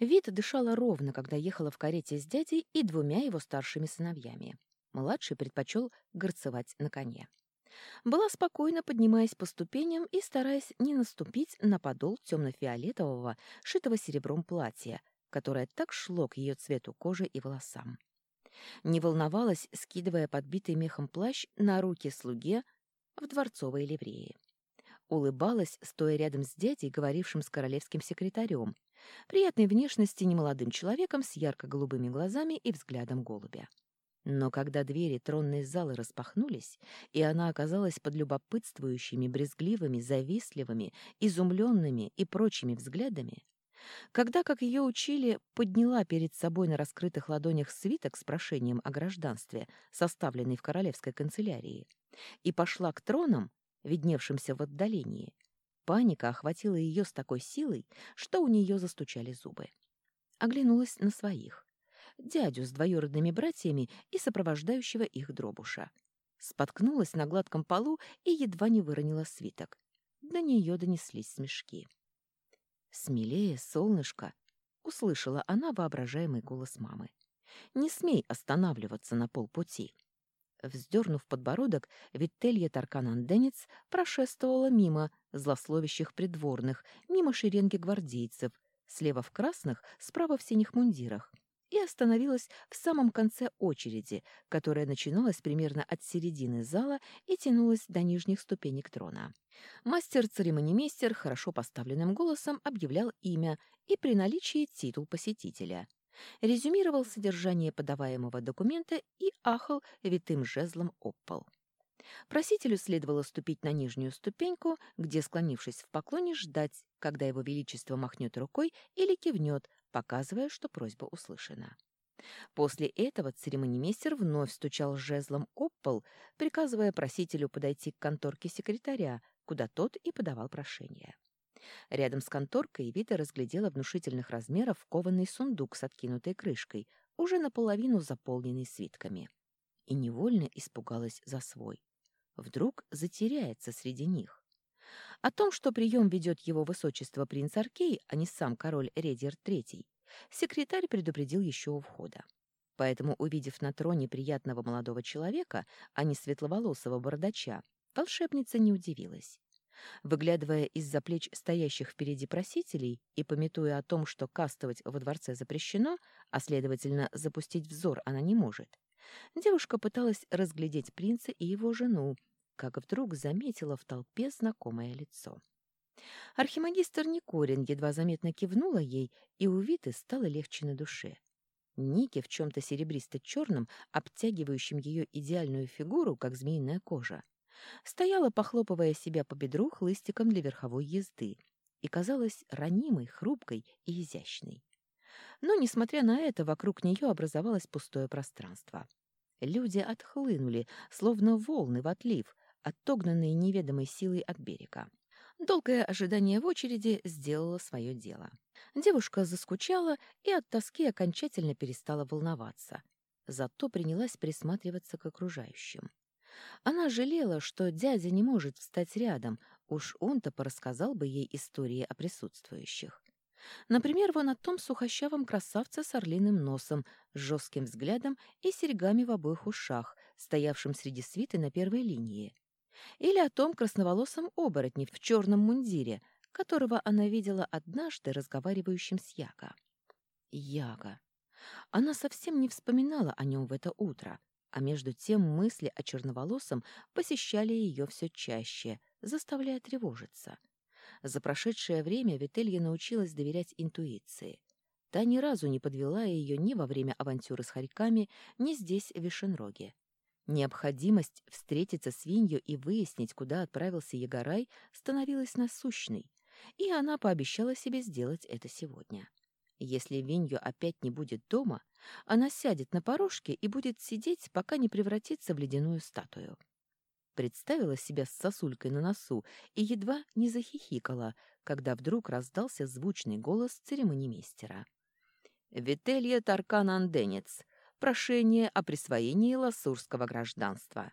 Вита дышала ровно, когда ехала в карете с дядей и двумя его старшими сыновьями. Младший предпочел горцевать на коне. Была спокойно, поднимаясь по ступеням и стараясь не наступить на подол темно-фиолетового, шитого серебром платья, которое так шло к ее цвету кожи и волосам. Не волновалась, скидывая подбитый мехом плащ на руки слуге в дворцовой ливреи. Улыбалась, стоя рядом с дядей, говорившим с королевским секретарем, приятной внешности немолодым человеком с ярко-голубыми глазами и взглядом голубя. Но когда двери тронной залы распахнулись, и она оказалась под любопытствующими, брезгливыми, завистливыми, изумленными и прочими взглядами, когда, как ее учили, подняла перед собой на раскрытых ладонях свиток с прошением о гражданстве, составленный в королевской канцелярии, и пошла к тронам, видневшимся в отдалении, паника охватила ее с такой силой, что у нее застучали зубы. Оглянулась на своих. Дядю с двоюродными братьями и сопровождающего их дробуша. Споткнулась на гладком полу и едва не выронила свиток. До нее донеслись смешки. «Смелее, солнышко!» — услышала она воображаемый голос мамы. «Не смей останавливаться на полпути!» Вздернув подбородок, Вителья Таркан-Анденец прошествовала мимо злословящих придворных, мимо шеренги гвардейцев, слева в красных, справа в синих мундирах, и остановилась в самом конце очереди, которая начиналась примерно от середины зала и тянулась до нижних ступенек трона. Мастер-церемонимейстер хорошо поставленным голосом объявлял имя и при наличии титул посетителя. Резюмировал содержание подаваемого документа и ахал витым жезлом об. Просителю следовало ступить на нижнюю ступеньку, где, склонившись в поклоне, ждать, когда его величество махнет рукой или кивнет, показывая, что просьба услышана. После этого церемонимейстер вновь стучал жезлом об приказывая просителю подойти к конторке секретаря, куда тот и подавал прошение. Рядом с конторкой Вита разглядела внушительных размеров кованный сундук с откинутой крышкой, уже наполовину заполненный свитками. И невольно испугалась за свой. Вдруг затеряется среди них. О том, что прием ведет его высочество принц Аркей, а не сам король Редер III, секретарь предупредил еще у входа. Поэтому, увидев на троне приятного молодого человека, а не светловолосого бородача, волшебница не удивилась. Выглядывая из-за плеч стоящих впереди просителей и пометуя о том, что кастовать во дворце запрещено, а, следовательно, запустить взор она не может, девушка пыталась разглядеть принца и его жену, как вдруг заметила в толпе знакомое лицо. Архимагистр Никорин едва заметно кивнула ей, и у Виты стало легче на душе. Ники в чем-то серебристо-черном, обтягивающем ее идеальную фигуру, как змеиная кожа, стояла, похлопывая себя по бедру хлыстиком для верховой езды, и казалась ранимой, хрупкой и изящной. Но, несмотря на это, вокруг нее образовалось пустое пространство. Люди отхлынули, словно волны в отлив, отогнанные неведомой силой от берега. Долгое ожидание в очереди сделало свое дело. Девушка заскучала и от тоски окончательно перестала волноваться. Зато принялась присматриваться к окружающим. Она жалела, что дядя не может встать рядом, уж он-то порассказал бы ей истории о присутствующих. Например, вон о том сухощавом красавце с орлиным носом, с жестким взглядом и серьгами в обоих ушах, стоявшим среди свиты на первой линии. Или о том красноволосом оборотне в черном мундире, которого она видела однажды разговаривающим с Яго. Яго. Она совсем не вспоминала о нем в это утро, а между тем мысли о черноволосом посещали ее все чаще, заставляя тревожиться. За прошедшее время Вителья научилась доверять интуиции. Та ни разу не подвела ее ни во время авантюры с хорьками, ни здесь, в Вишенроге. Необходимость встретиться с Винью и выяснить, куда отправился Егорай, становилась насущной, и она пообещала себе сделать это сегодня. Если Винью опять не будет дома, она сядет на порожке и будет сидеть, пока не превратится в ледяную статую. Представила себя с сосулькой на носу и едва не захихикала, когда вдруг раздался звучный голос церемонимейстера. «Вителья Таркан-Анденец, прошение о присвоении лассурского гражданства.